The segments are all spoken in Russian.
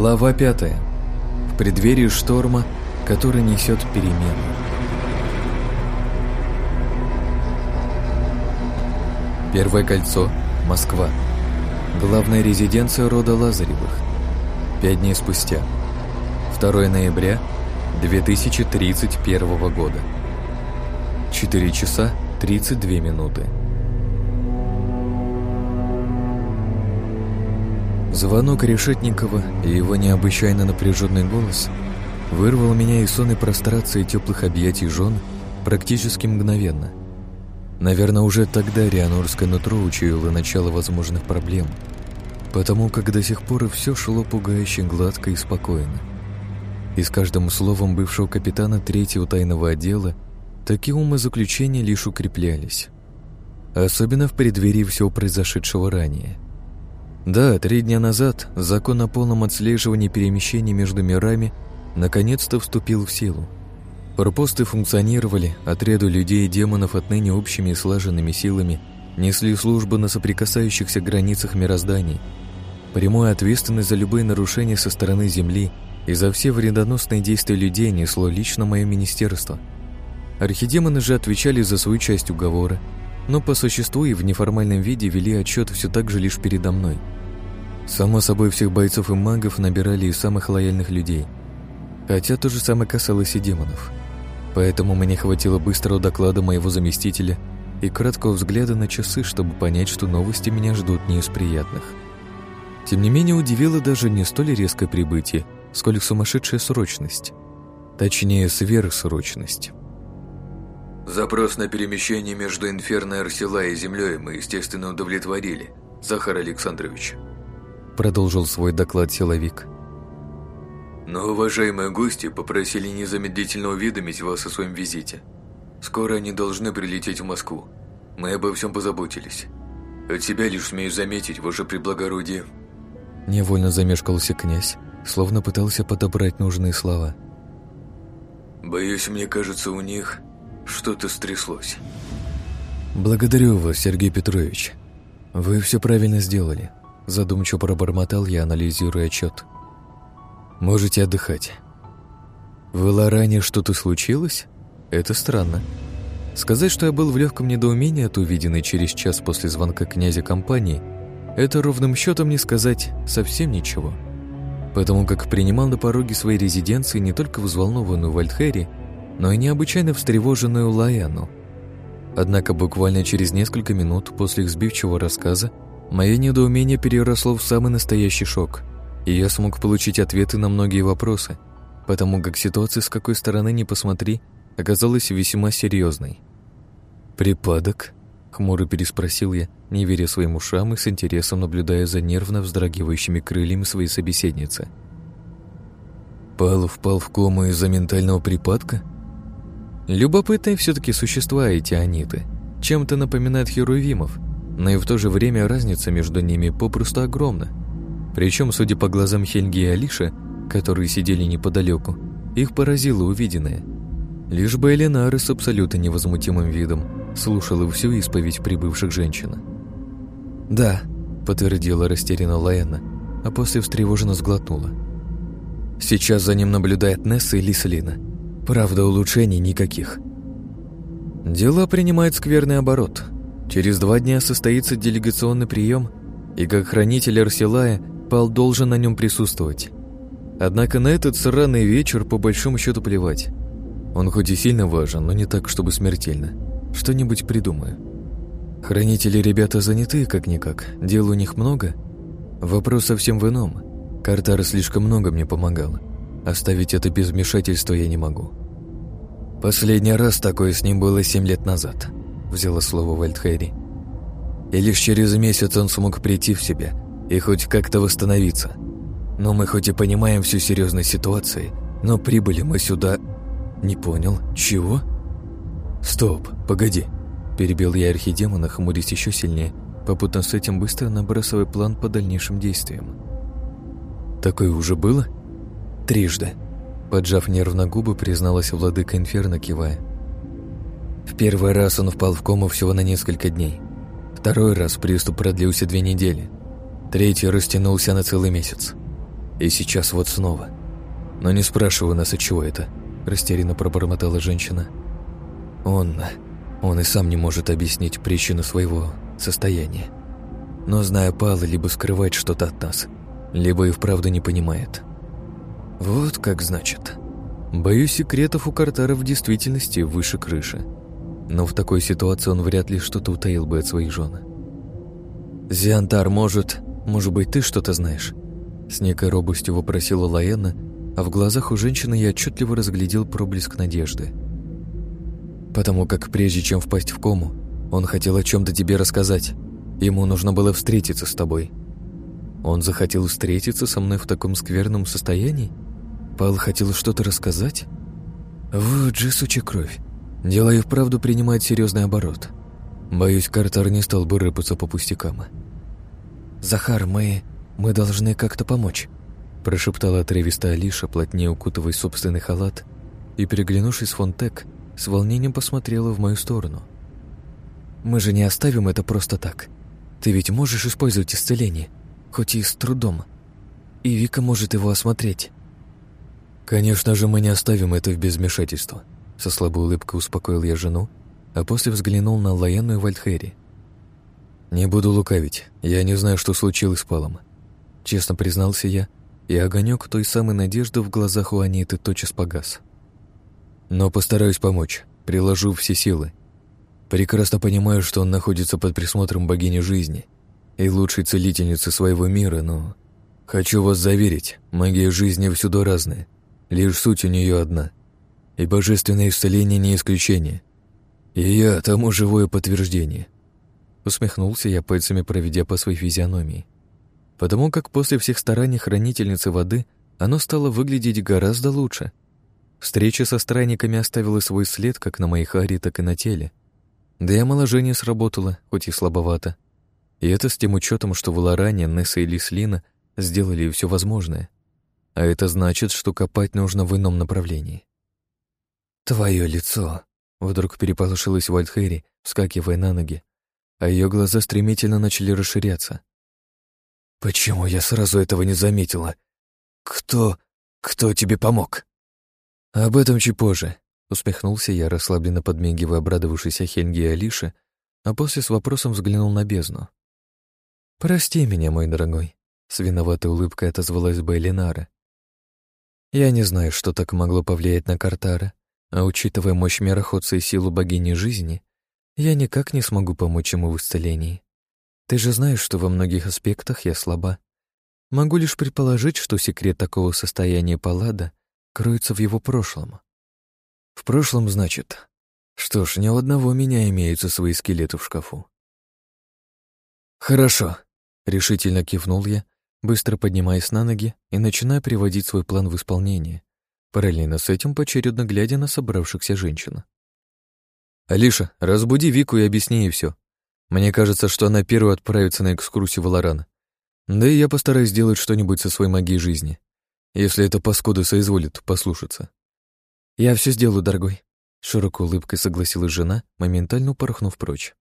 Глава пятая. В преддверии шторма, который несет перемены. Первое кольцо. Москва. Главная резиденция рода Лазаревых. Пять дней спустя. 2 ноября 2031 года. 4 часа 32 минуты. Звонок Решетникова и его необычайно напряженный голос вырвал меня из сонной прострации теплых объятий жен практически мгновенно. Наверное, уже тогда Рианорское нутро учуяло начало возможных проблем, потому как до сих пор все шло пугающе гладко и спокойно. И с каждым словом бывшего капитана третьего тайного отдела такие умозаключения лишь укреплялись. Особенно в преддверии всего произошедшего ранее – да, три дня назад закон о полном отслеживании перемещений между мирами наконец-то вступил в силу. Пропосты функционировали, отряду людей и демонов отныне общими и слаженными силами несли службу на соприкасающихся границах мирозданий. Прямую ответственность за любые нарушения со стороны Земли и за все вредоносные действия людей несло лично мое министерство. Архидемоны же отвечали за свою часть уговора – но по существу и в неформальном виде вели отчет все так же лишь передо мной. Само собой, всех бойцов и магов набирали из самых лояльных людей. Хотя то же самое касалось и демонов. Поэтому мне хватило быстрого доклада моего заместителя и краткого взгляда на часы, чтобы понять, что новости меня ждут не из приятных. Тем не менее, удивило даже не столь резкое прибытие, сколь сумасшедшая срочность. Точнее, сверхсрочность. Запрос на перемещение между Инферно Арсела и Землей мы, естественно, удовлетворили, Захар Александрович. Продолжил свой доклад силовик. Но уважаемые гости попросили незамедлительно уведомить вас о своем визите. Скоро они должны прилететь в Москву. Мы обо всем позаботились. От себя лишь смею заметить, ваше преблагородие. Невольно замешкался князь, словно пытался подобрать нужные слова. Боюсь, мне кажется, у них что-то стряслось. Благодарю вас, Сергей Петрович. Вы все правильно сделали. Задумчиво пробормотал я, анализируя отчет. Можете отдыхать. В Лоране что-то случилось? Это странно. Сказать, что я был в легком недоумении от увиденной через час после звонка князя компании, это ровным счетом не сказать совсем ничего. Потому как принимал на пороге своей резиденции не только взволнованную Вальдхери, но и необычайно встревоженную Лаяну. Однако буквально через несколько минут после их сбивчивого рассказа мое недоумение переросло в самый настоящий шок, и я смог получить ответы на многие вопросы, потому как ситуация, с какой стороны ни посмотри, оказалась весьма серьезной. «Припадок?» — хмуро переспросил я, не веря своим ушам и с интересом наблюдая за нервно вздрагивающими крыльями своей собеседницы. «Пал впал в кому из-за ментального припадка?» Любопытные все-таки существа эти аниты. Чем-то напоминают херувимов, но и в то же время разница между ними попросту огромна. Причем, судя по глазам Хельги и Алиша, которые сидели неподалеку, их поразило увиденное. Лишь бы Эленара с абсолютно невозмутимым видом слушала всю исповедь прибывших женщин. «Да», — подтвердила растерянно Лаяна, а после встревоженно сглотнула. «Сейчас за ним наблюдает Несса и Лислина. Правда, улучшений никаких. Дела принимают скверный оборот. Через два дня состоится делегационный прием, и как хранитель Арсилая Пал должен на нем присутствовать. Однако на этот сраный вечер по большому счету плевать. Он хоть и сильно важен, но не так, чтобы смертельно. Что-нибудь придумаю. Хранители ребята заняты как-никак, дел у них много. Вопрос совсем в ином. Картар слишком много мне помогал. Оставить это без вмешательства я не могу. Последний раз такое с ним было семь лет назад, взяла слово Вальдхейри. И лишь через месяц он смог прийти в себя и хоть как-то восстановиться. Но мы хоть и понимаем всю серьезность ситуации, но прибыли мы сюда... Не понял, чего? Стоп, погоди. Перебил я архидемона, хмурясь еще сильнее, попутно с этим быстро набрасывая план по дальнейшим действиям. Такое уже было? Трижды. Поджав нервно губы, призналась владыка Инферно, кивая. В первый раз он впал в кому всего на несколько дней. Второй раз приступ продлился две недели. Третий растянулся на целый месяц. И сейчас вот снова. Но не спрашиваю нас, от чего это, растерянно пробормотала женщина. Он... он и сам не может объяснить причину своего состояния. Но, зная Пала, либо скрывает что-то от нас, либо и вправду не понимает. Вот как значит. Боюсь, секретов у Картара в действительности выше крыши. Но в такой ситуации он вряд ли что-то утаил бы от своих жен. «Зиантар, может, может быть, ты что-то знаешь?» С некой робостью вопросила Лаэна, а в глазах у женщины я отчетливо разглядел проблеск надежды. «Потому как прежде чем впасть в кому, он хотел о чем-то тебе рассказать. Ему нужно было встретиться с тобой. Он захотел встретиться со мной в таком скверном состоянии? Пал хотел что-то рассказать? Вот же сучья кровь. Дело и вправду принимает серьезный оборот. Боюсь, Картар не стал бы рыпаться по пустякам. «Захар, мы... мы должны как-то помочь», прошептала отрывистая Алиша, плотнее укутывая собственный халат, и, переглянувшись Фонтек, с волнением посмотрела в мою сторону. «Мы же не оставим это просто так. Ты ведь можешь использовать исцеление, хоть и с трудом. И Вика может его осмотреть». «Конечно же, мы не оставим это в безмешательство», со слабой улыбкой успокоил я жену, а после взглянул на Лаенну и Вальдхери. «Не буду лукавить, я не знаю, что случилось с Палом». Честно признался я, и огонек той самой надежды в глазах у Аниты тотчас погас. «Но постараюсь помочь, приложу все силы. Прекрасно понимаю, что он находится под присмотром богини жизни и лучшей целительницы своего мира, но хочу вас заверить, магия жизни всюду разная, лишь суть у нее одна — и божественное исцеление не исключение. И я тому живое подтверждение. Усмехнулся я пальцами, проведя по своей физиономии. Потому как после всех стараний хранительницы воды оно стало выглядеть гораздо лучше. Встреча со странниками оставила свой след как на моей харе, так и на теле. Да и омоложение сработало, хоть и слабовато. И это с тем учетом, что в Лоране Несса и Лислина сделали все возможное. А это значит, что копать нужно в ином направлении. «Твое лицо!» Вдруг переполошилась Вальдхейри, вскакивая на ноги, а ее глаза стремительно начали расширяться. «Почему я сразу этого не заметила? Кто... кто тебе помог?» «Об этом чуть позже», — усмехнулся я, расслабленно подмигивая обрадовавшейся Хельге и Алише, а после с вопросом взглянул на бездну. «Прости меня, мой дорогой», — с виноватой улыбкой отозвалась Байлинара. «Я не знаю, что так могло повлиять на Картара, а учитывая мощь мироходца и силу богини жизни, я никак не смогу помочь ему в исцелении. Ты же знаешь, что во многих аспектах я слаба. Могу лишь предположить, что секрет такого состояния Паллада кроется в его прошлом. В прошлом, значит. Что ж, ни у одного меня имеются свои скелеты в шкафу. Хорошо, решительно кивнул я, быстро поднимаясь на ноги и начиная приводить свой план в исполнение параллельно с этим поочередно глядя на собравшихся женщин. «Алиша, разбуди Вику и объясни ей все. Мне кажется, что она первая отправится на экскурсию в Лоран. Да и я постараюсь сделать что-нибудь со своей магией жизни, если эта паскуда соизволит послушаться». «Я все сделаю, дорогой», — широкой улыбкой согласилась жена, моментально упорхнув прочь.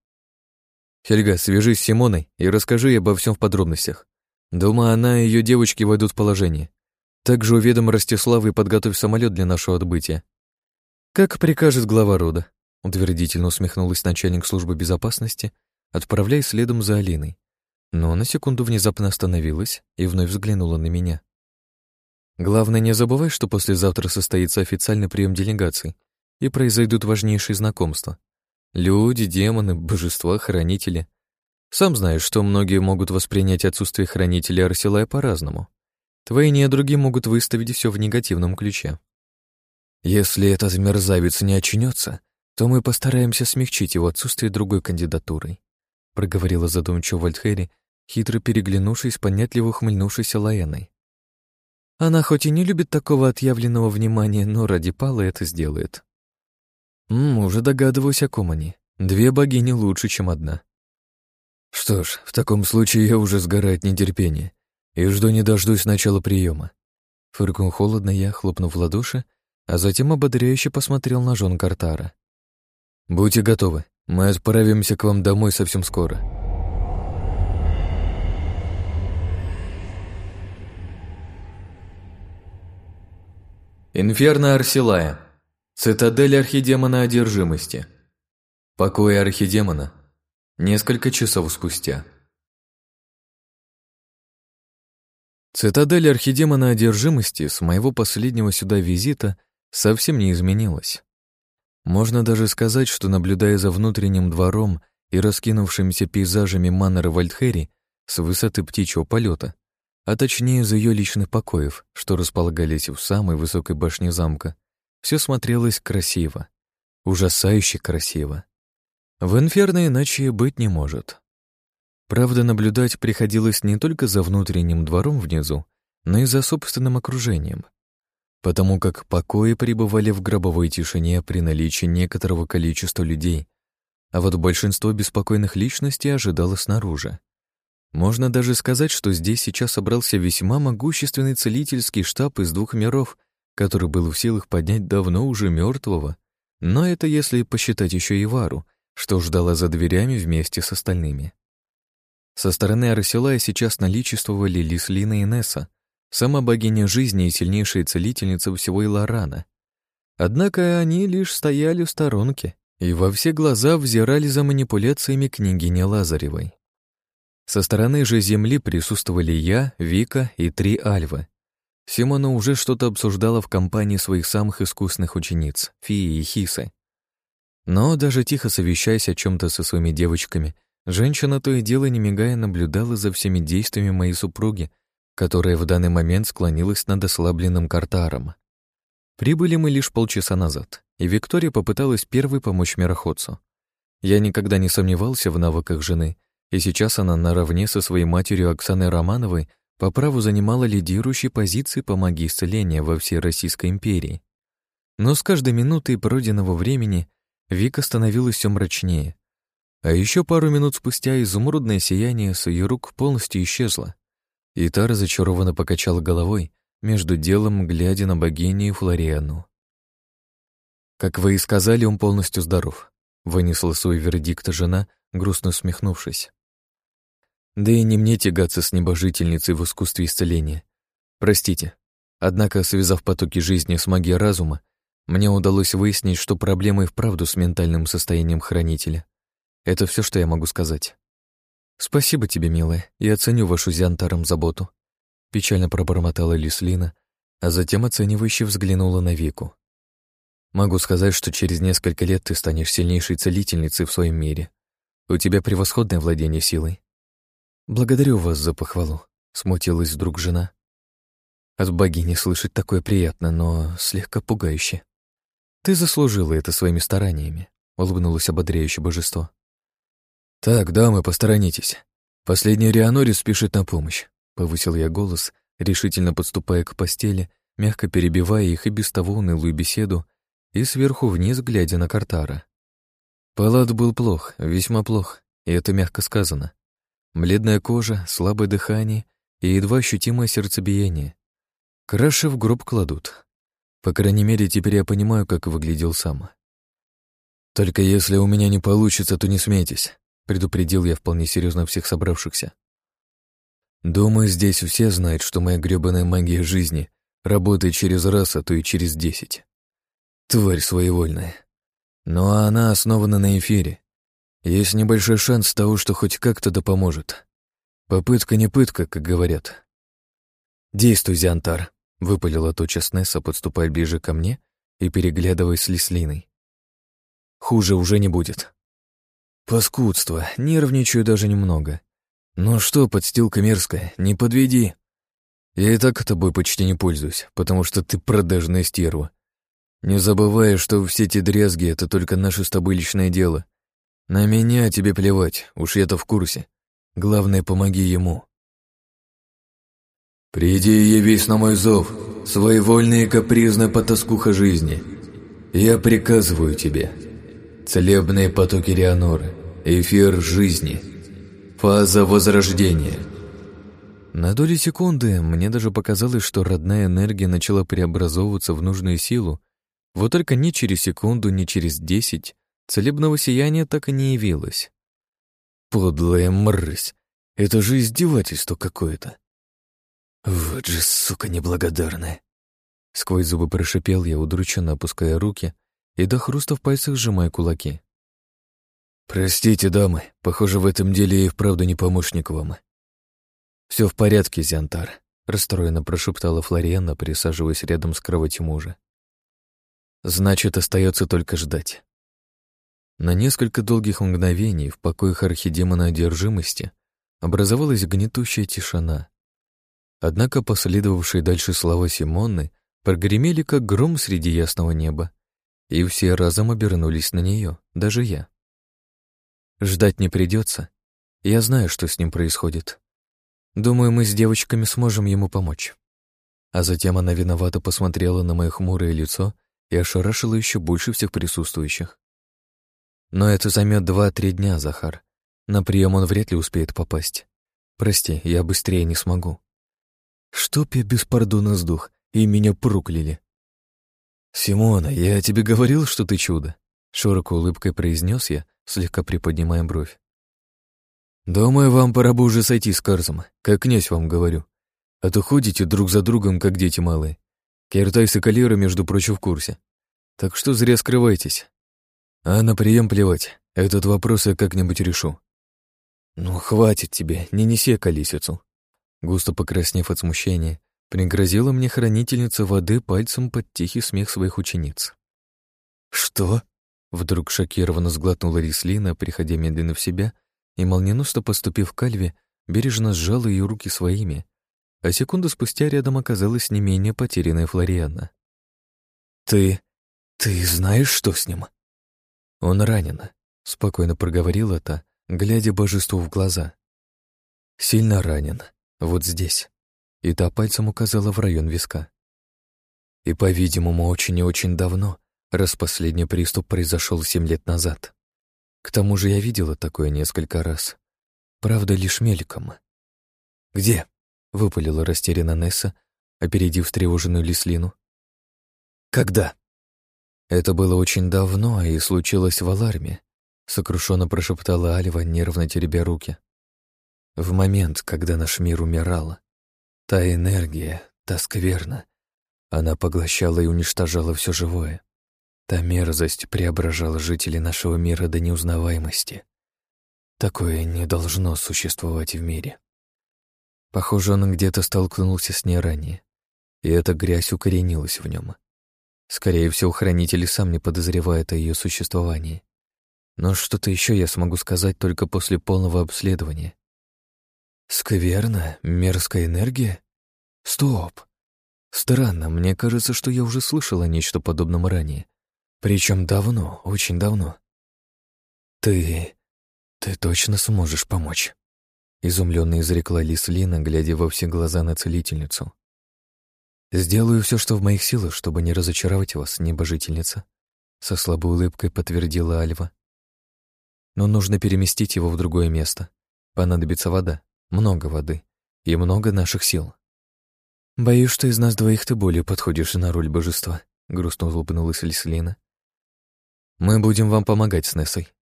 «Хельга, свяжись с Симоной и расскажи ей обо всем в подробностях. Думаю, она и ее девочки войдут в положение. Также уведом Ростислава и подготовь самолет для нашего отбытия. Как прикажет глава рода, утвердительно усмехнулась начальник службы безопасности, отправляясь следом за Алиной. Но на секунду внезапно остановилась и вновь взглянула на меня. Главное, не забывай, что послезавтра состоится официальный прием делегаций и произойдут важнейшие знакомства. Люди, демоны, божества, хранители. Сам знаешь, что многие могут воспринять отсутствие хранителя Арсилая по-разному. Твои недруги могут выставить все в негативном ключе. Если этот мерзавец не очнется, то мы постараемся смягчить его отсутствие другой кандидатурой, проговорила задумчиво Вальдхери, хитро переглянувшись, понятливо ухмыльнувшейся Лаэной. Она хоть и не любит такого отъявленного внимания, но ради Пала это сделает. Ммм, уже догадываюсь, о ком они. Две богини лучше, чем одна. Что ж, в таком случае я уже сгораю от нетерпения и жду не дождусь начала приема. Фыркнул холодно я, хлопнув в ладоши, а затем ободряюще посмотрел на жен Картара. «Будьте готовы, мы отправимся к вам домой совсем скоро». Инферно Арсилая. Цитадель архидемона одержимости. Покои архидемона. Несколько часов спустя. Цитадель архидемона одержимости с моего последнего сюда визита совсем не изменилась. Можно даже сказать, что, наблюдая за внутренним двором и раскинувшимися пейзажами Маннера Вальдхери с высоты птичьего полета, а точнее из ее личных покоев, что располагались в самой высокой башне замка, все смотрелось красиво, ужасающе красиво. В инферно иначе быть не может. Правда, наблюдать приходилось не только за внутренним двором внизу, но и за собственным окружением — потому как покои пребывали в гробовой тишине при наличии некоторого количества людей, а вот большинство беспокойных личностей ожидало снаружи. Можно даже сказать, что здесь сейчас собрался весьма могущественный целительский штаб из двух миров, который был в силах поднять давно уже мертвого, но это если посчитать еще и Вару, что ждала за дверями вместе с остальными. Со стороны Арселая сейчас наличествовали Лислина и Несса, сама богиня жизни и сильнейшая целительница всего Илорана. Однако они лишь стояли в сторонке и во все глаза взирали за манипуляциями княгини Лазаревой. Со стороны же земли присутствовали я, Вика и три Альвы. Симона уже что-то обсуждала в компании своих самых искусных учениц, Фии и Хисы. Но даже тихо совещаясь о чем то со своими девочками, женщина то и дело не мигая наблюдала за всеми действиями моей супруги которая в данный момент склонилась над ослабленным картаром. Прибыли мы лишь полчаса назад, и Виктория попыталась первой помочь мироходцу. Я никогда не сомневался в навыках жены, и сейчас она наравне со своей матерью Оксаной Романовой по праву занимала лидирующие позиции по магии исцеления во всей Российской империи. Но с каждой минутой пройденного времени Вика становилась все мрачнее. А еще пару минут спустя изумрудное сияние с ее рук полностью исчезло, и та разочарованно покачала головой, между делом глядя на богиню Флориану. «Как вы и сказали, он полностью здоров», — вынесла свой вердикт жена, грустно усмехнувшись. «Да и не мне тягаться с небожительницей в искусстве исцеления. Простите. Однако, связав потоки жизни с магией разума, мне удалось выяснить, что проблема и вправду с ментальным состоянием хранителя. Это все, что я могу сказать». «Спасибо тебе, милая, и оценю вашу зиантаром заботу», — печально пробормотала Лислина, а затем оценивающе взглянула на Вику. «Могу сказать, что через несколько лет ты станешь сильнейшей целительницей в своем мире. У тебя превосходное владение силой». «Благодарю вас за похвалу», — смутилась вдруг жена. От богини слышать такое приятно, но слегка пугающе. «Ты заслужила это своими стараниями», — улыбнулось ободряющее божество. «Так, дамы, посторонитесь. Последний Рианорис спешит на помощь», — повысил я голос, решительно подступая к постели, мягко перебивая их и без того унылую беседу и сверху вниз глядя на Картара. Палат был плох, весьма плох, и это мягко сказано. Бледная кожа, слабое дыхание и едва ощутимое сердцебиение. Краши в гроб кладут. По крайней мере, теперь я понимаю, как выглядел сам. «Только если у меня не получится, то не смейтесь», предупредил я вполне серьезно всех собравшихся. Думаю, здесь все знают, что моя грёбаная магия жизни работает через раз, а то и через десять. Тварь своевольная. Но она основана на эфире. Есть небольшой шанс того, что хоть как-то да поможет. Попытка не пытка, как говорят. «Действуй, Зиантар», — выпалила тотчас Несса, подступая ближе ко мне и переглядываясь с Лислиной. «Хуже уже не будет». Паскудство, нервничаю даже немного. Ну что, подстилка мерзкая, не подведи. Я и так тобой почти не пользуюсь, потому что ты продажная стерва. Не забывай, что все эти дрязги — это только наше с тобой личное дело. На меня тебе плевать, уж я-то в курсе. Главное, помоги ему. «Приди и явись на мой зов, своевольная и капризная потаскуха жизни. Я приказываю тебе. Целебные потоки Рианоры, Эфир жизни. Фаза возрождения. На доли секунды мне даже показалось, что родная энергия начала преобразовываться в нужную силу. Вот только ни через секунду, ни через десять целебного сияния так и не явилось. Подлая мразь. Это же издевательство какое-то. Вот же, сука неблагодарная. Сквозь зубы прошипел я, удрученно опуская руки и до хруста в пальцах сжимая кулаки. «Простите, дамы, похоже, в этом деле и вправду не помощник вам». «Все в порядке, Зиантар», — расстроенно прошептала Флорианна, присаживаясь рядом с кроватью мужа. «Значит, остается только ждать». На несколько долгих мгновений в покоях архидемона одержимости образовалась гнетущая тишина. Однако последовавшие дальше слова Симонны прогремели, как гром среди ясного неба, и все разом обернулись на нее, даже я. Ждать не придется. Я знаю, что с ним происходит. Думаю, мы с девочками сможем ему помочь. А затем она виновато посмотрела на мое хмурое лицо и ошарашила еще больше всех присутствующих. Но это займет два-три дня, Захар. На прием он вряд ли успеет попасть. Прости, я быстрее не смогу. Чтоб я без пардона сдох, и меня прокляли. «Симона, я тебе говорил, что ты чудо», — широкой улыбкой произнес я, слегка приподнимая бровь. «Думаю, вам пора бы уже сойти с Карзом, как князь вам говорю. А то ходите друг за другом, как дети малые. Киртайс и Калера, между прочим, в курсе. Так что зря скрывайтесь. А на прием плевать, этот вопрос я как-нибудь решу». «Ну, хватит тебе, не неси колесицу». Густо покраснев от смущения, пригрозила мне хранительница воды пальцем под тихий смех своих учениц. «Что?» Вдруг шокированно сглотнула Рислина, приходя медленно в себя, и, молниеносно поступив к Альве, бережно сжала ее руки своими, а секунду спустя рядом оказалась не менее потерянная Флориана. «Ты... ты знаешь, что с ним?» «Он ранен», — спокойно проговорила та, глядя божеству в глаза. «Сильно ранен. Вот здесь». И та пальцем указала в район виска. И, по-видимому, очень и очень давно, раз последний приступ произошел семь лет назад. К тому же я видела такое несколько раз. Правда, лишь мельком. «Где?» — выпалила растерянно Несса, опередив встревоженную Лислину. «Когда?» «Это было очень давно и случилось в аларме», — сокрушенно прошептала Альва, нервно теребя руки. «В момент, когда наш мир умирал, та энергия, та скверна, она поглощала и уничтожала все живое. Та мерзость преображала жителей нашего мира до неузнаваемости. Такое не должно существовать в мире. Похоже, он где-то столкнулся с ней ранее, и эта грязь укоренилась в нем. Скорее всего, хранитель сам не подозревает о ее существовании. Но что-то еще я смогу сказать только после полного обследования. Скверно? Мерзкая энергия? Стоп! Странно, мне кажется, что я уже слышала нечто подобном ранее. Причем давно, очень давно. Ты... ты точно сможешь помочь? Изумленно изрекла Лислина, глядя во все глаза на целительницу. «Сделаю все, что в моих силах, чтобы не разочаровать вас, небожительница», со слабой улыбкой подтвердила Альва. «Но нужно переместить его в другое место. Понадобится вода, много воды и много наших сил». «Боюсь, что из нас двоих ты более подходишь на роль божества», грустно улыбнулась Лислина. «Мы будем вам помогать с Нессой».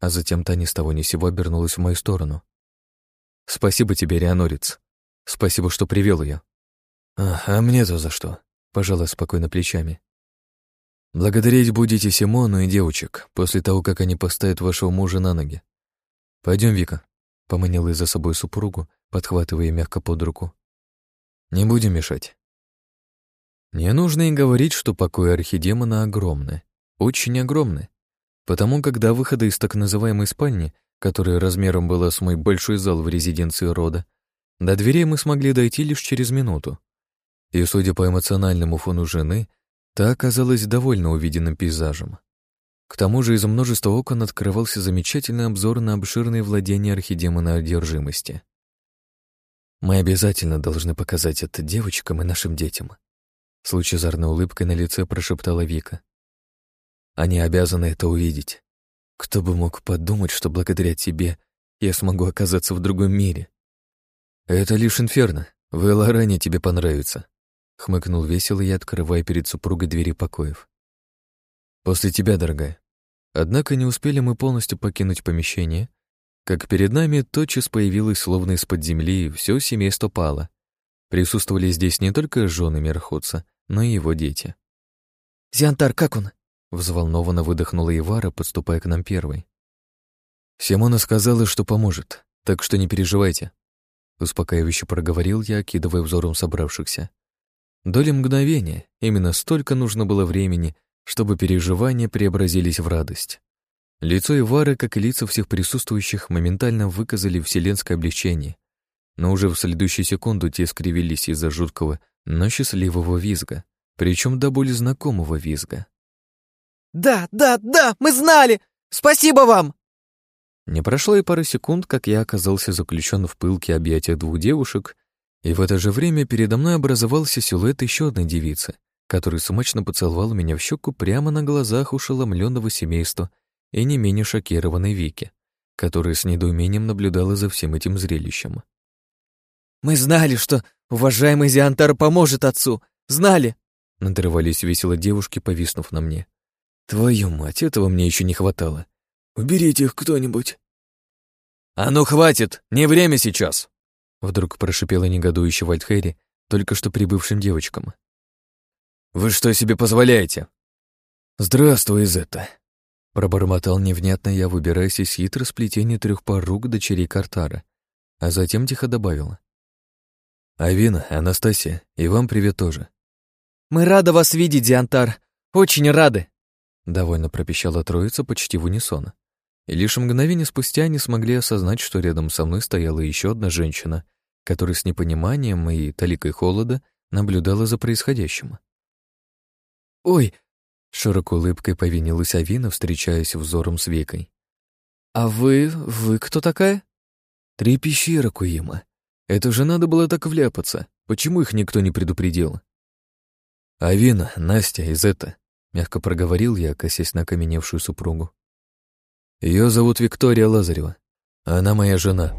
А затем та ни с того ни сего обернулась в мою сторону. «Спасибо тебе, Рианорец. Спасибо, что привел ее». «А, а мне-то за что?» — пожала спокойно плечами. «Благодарить будете Симону и девочек после того, как они поставят вашего мужа на ноги. Пойдем, Вика», — поманила и за собой супругу, подхватывая мягко под руку. «Не будем мешать». Не нужно и говорить, что покои архидемона огромны очень огромны, потому до выхода из так называемой спальни, которая размером была с мой большой зал в резиденции рода, до дверей мы смогли дойти лишь через минуту. И, судя по эмоциональному фону жены, та оказалась довольно увиденным пейзажем. К тому же из множества окон открывался замечательный обзор на обширные владения архидемона одержимости. Мы обязательно должны показать это девочкам и нашим детям. С лучезарной улыбкой на лице прошептала Вика. Они обязаны это увидеть. Кто бы мог подумать, что благодаря тебе я смогу оказаться в другом мире? Это лишь инферно. В Элоране тебе понравится. Хмыкнул весело и открывая перед супругой двери покоев. После тебя, дорогая. Однако не успели мы полностью покинуть помещение, как перед нами тотчас появилось, словно из-под земли, все семейство пало. Присутствовали здесь не только жены мирходца, но и его дети. «Зиантар, как он?» Взволнованно выдохнула Ивара, подступая к нам первой. Симона сказала, что поможет, так что не переживайте. Успокаивающе проговорил я, окидывая взором собравшихся. Доли мгновения, именно столько нужно было времени, чтобы переживания преобразились в радость. Лицо Ивары, как и лица всех присутствующих, моментально выказали вселенское облегчение, но уже в следующую секунду те скривились из-за жуткого, но счастливого визга, причем до боли знакомого визга. «Да, да, да, мы знали! Спасибо вам!» Не прошло и пары секунд, как я оказался заключен в пылке объятия двух девушек, и в это же время передо мной образовался силуэт еще одной девицы, который смачно поцеловал меня в щеку прямо на глазах ушеломленного семейства и не менее шокированной Вики, которая с недоумением наблюдала за всем этим зрелищем. «Мы знали, что уважаемый Зиантар поможет отцу! Знали!» Надрывались весело девушки, повиснув на мне. Твою мать, этого мне еще не хватало. Уберите их кто-нибудь. А ну хватит, не время сейчас! Вдруг прошипела негодующий Вальдхейри только что прибывшим девочкам. «Вы что себе позволяете?» «Здравствуй, Изетта!» Пробормотал невнятно я, выбираясь из хитро сплетения трех пар рук дочерей Картара, а затем тихо добавила. «Авина, Анастасия, и вам привет тоже». «Мы рады вас видеть, Диантар, очень рады!» Довольно пропищала троица почти в унисон. И лишь мгновение спустя они смогли осознать, что рядом со мной стояла еще одна женщина, которая с непониманием и таликой холода наблюдала за происходящим. «Ой!» — широкой улыбкой повинилась Авина, встречаясь взором с Викой. «А вы... вы кто такая?» «Три пещеры, Куима. Это же надо было так вляпаться. Почему их никто не предупредил?» «Авина, Настя, из это. Мягко проговорил я, косясь на окаменевшую супругу. Ее зовут Виктория Лазарева. Она моя жена.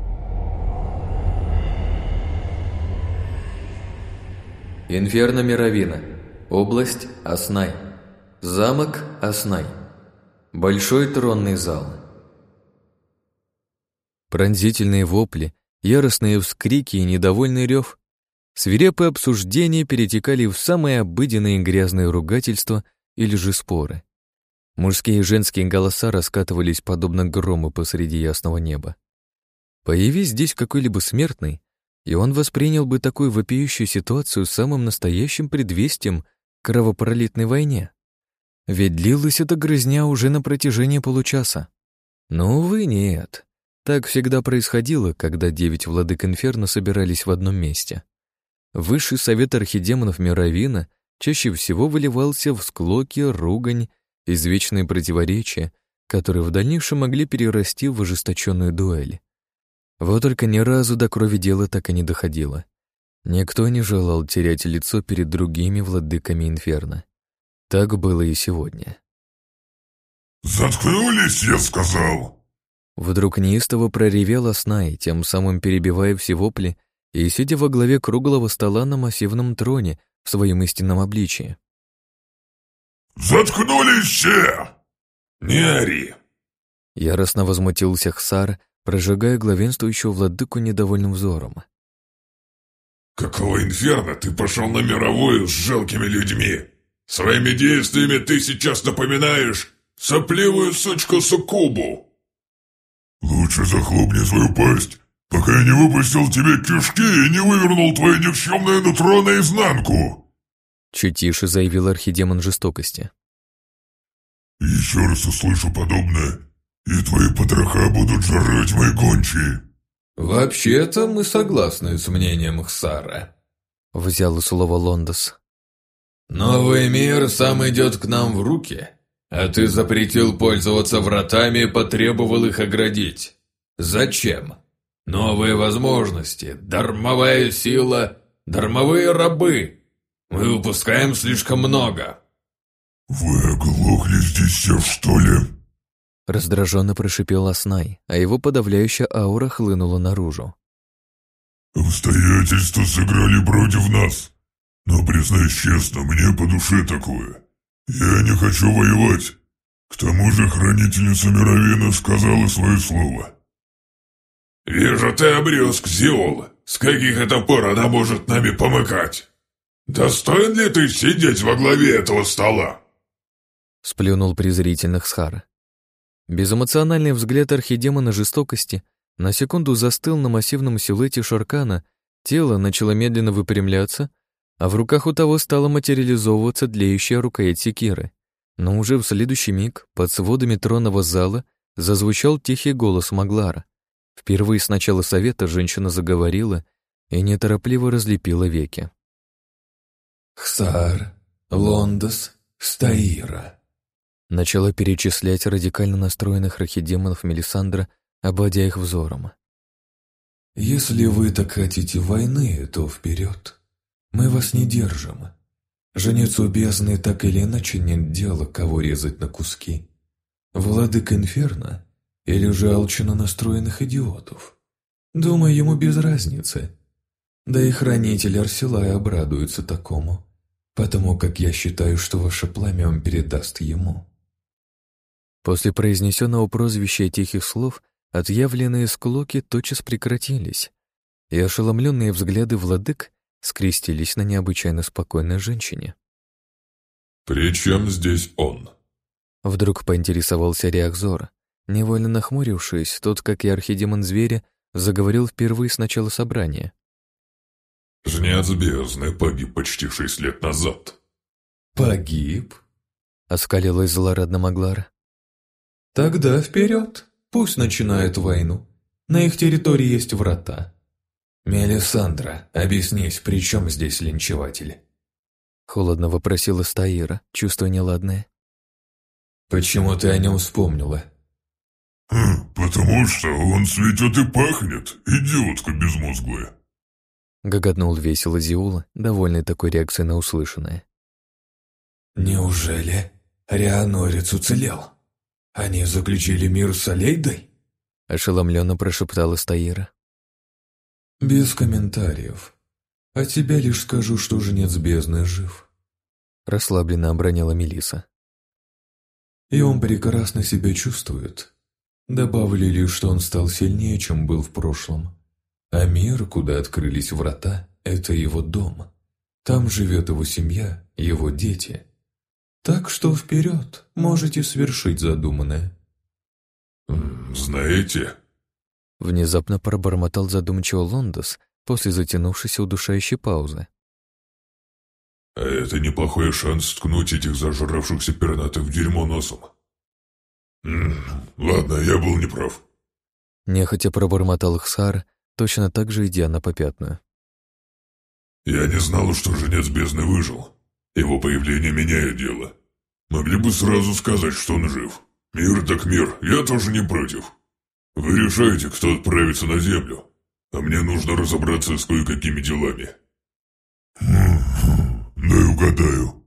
Инферно Мировина. Область Аснай. Замок Аснай. Большой тронный зал. Пронзительные вопли, яростные вскрики и недовольный рев, свирепые обсуждения перетекали в самые обыденные грязные ругательства или же споры. Мужские и женские голоса раскатывались подобно грому посреди ясного неба. Появись здесь какой-либо смертный, и он воспринял бы такую вопиющую ситуацию самым настоящим предвестием кровопролитной войне. Ведь длилась эта грызня уже на протяжении получаса. Но, увы, нет. Так всегда происходило, когда девять владык Инферно собирались в одном месте. Высший совет архидемонов Мировина чаще всего выливался в склоки, ругань, извечные противоречия, которые в дальнейшем могли перерасти в ожесточенную дуэль. Вот только ни разу до крови дело так и не доходило. Никто не желал терять лицо перед другими владыками Инферно. Так было и сегодня. «Заткнулись, я сказал!» Вдруг неистово проревела Снай, тем самым перебивая все вопли и сидя во главе круглого стола на массивном троне в своем истинном обличии. «Заткнулись все! Не ори!» Яростно возмутился Хсар, прожигая главенствующего владыку недовольным взором. «Какого инферно ты пошел на мировую с жалкими людьми? Своими действиями ты сейчас напоминаешь сопливую сучку Сукубу!» «Лучше захлопни свою пасть пока я не выпустил тебе кишки и не вывернул твое никчемное нутро наизнанку!» Чуть тише заявил архидемон жестокости. «Еще раз услышу подобное, и твои потроха будут жрать мои гончие!» «Вообще-то мы согласны с мнением Хсара», — взял слово Лондос. «Новый мир сам идет к нам в руки, а ты запретил пользоваться вратами и потребовал их оградить. Зачем?» Новые возможности, дармовая сила, дармовые рабы. Мы выпускаем слишком много. Вы оглохли здесь все, что ли? Раздраженно прошипел Аснай, а его подавляющая аура хлынула наружу. Обстоятельства сыграли против нас. Но, признаюсь честно, мне по душе такое. Я не хочу воевать. К тому же хранительница Мировина сказала свое слово. «Вижу, ты обрюзг, Зиол. С каких это пор она может нами помыкать?» «Достоин ли ты сидеть во главе этого стола?» Сплюнул презрительно Хсхара. Безэмоциональный взгляд архидемона жестокости на секунду застыл на массивном силуэте Шаркана, тело начало медленно выпрямляться, а в руках у того стала материализовываться длеющая рукоять секиры. Но уже в следующий миг под сводами тронного зала зазвучал тихий голос Маглара. Впервые с начала совета женщина заговорила и неторопливо разлепила веки. «Хсар, Лондос, Стаира», начала перечислять радикально настроенных архидемонов Мелисандра, обводя их взором. «Если вы так хотите войны, то вперед. Мы вас не держим. Жнецу бездны так или иначе нет дела, кого резать на куски. Владык Инферно или же алчно настроенных идиотов. Думаю, ему без разницы. Да и хранитель Арсилая обрадуется такому, потому как я считаю, что ваше пламя он передаст ему». После произнесенного прозвища и тихих слов отъявленные склоки тотчас прекратились, и ошеломленные взгляды владык скрестились на необычайно спокойной женщине. «При чем здесь он?» Вдруг поинтересовался Реакзор. Невольно нахмурившись, тот, как и архидемон зверя, заговорил впервые с начала собрания. «Жнец бездны погиб почти шесть лет назад». «Погиб?» — оскалилась злорадно Маглар. Тогда вперед, пусть начинают войну. На их территории есть врата. Мелисандра, объяснись, при чем здесь линчеватели? Холодно вопросила Стаира, чувствуя неладное. Почему ты о нем вспомнила? Хм, «Потому что он цветет и пахнет, идиотка безмозглая!» Гоготнул весело Зиула, довольный такой реакцией на услышанное. «Неужели Рианорец уцелел?» «Они заключили мир с Алейдой?» — ошеломленно прошептала Стаира. «Без комментариев. А тебе лишь скажу, что жнец бездны жив». Расслабленно обронила Мелиса. «И он прекрасно себя чувствует. Добавили лишь, что он стал сильнее, чем был в прошлом. А мир, куда открылись врата, — это его дом. Там живет его семья, его дети». Так что вперед, можете свершить задуманное. «Знаете...» Внезапно пробормотал задумчиво Лондос после затянувшейся удушающей паузы. «А это неплохой шанс ткнуть этих зажравшихся пернатых в дерьмо носом. М ладно, я был неправ». Нехотя пробормотал Хсар, точно так же идя на попятную. «Я не знал, что женец бездны выжил. Его появление меняет дело. Могли бы сразу сказать, что он жив. Мир так мир, я тоже не против. Вы решаете, кто отправится на Землю, а мне нужно разобраться с кое-какими делами. Дай угадаю.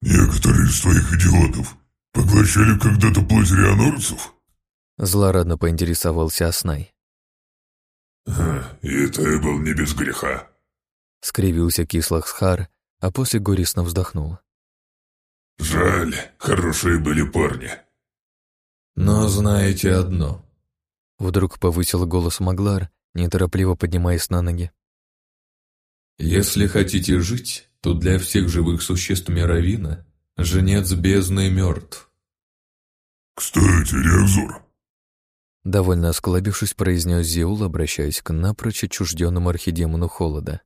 Некоторые из твоих идиотов поглощали когда-то плоть рианорцев? Злорадно поинтересовался Аснай. И это я был не без греха. Скривился Кислахсхар, а после горестно вздохнул. «Жаль, хорошие были парни». «Но знаете одно». Вдруг повысил голос Маглар, неторопливо поднимаясь на ноги. «Если хотите жить, то для всех живых существ Мировина женец бездны мертв». «Кстати, Реакзор», Довольно осклабившись, произнес Зеул, обращаясь к напрочь отчужденному архидемону холода.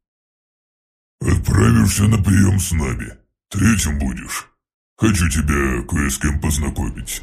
«Отправишься на прием с нами. Третьим будешь. Хочу тебя кое с кем познакомить».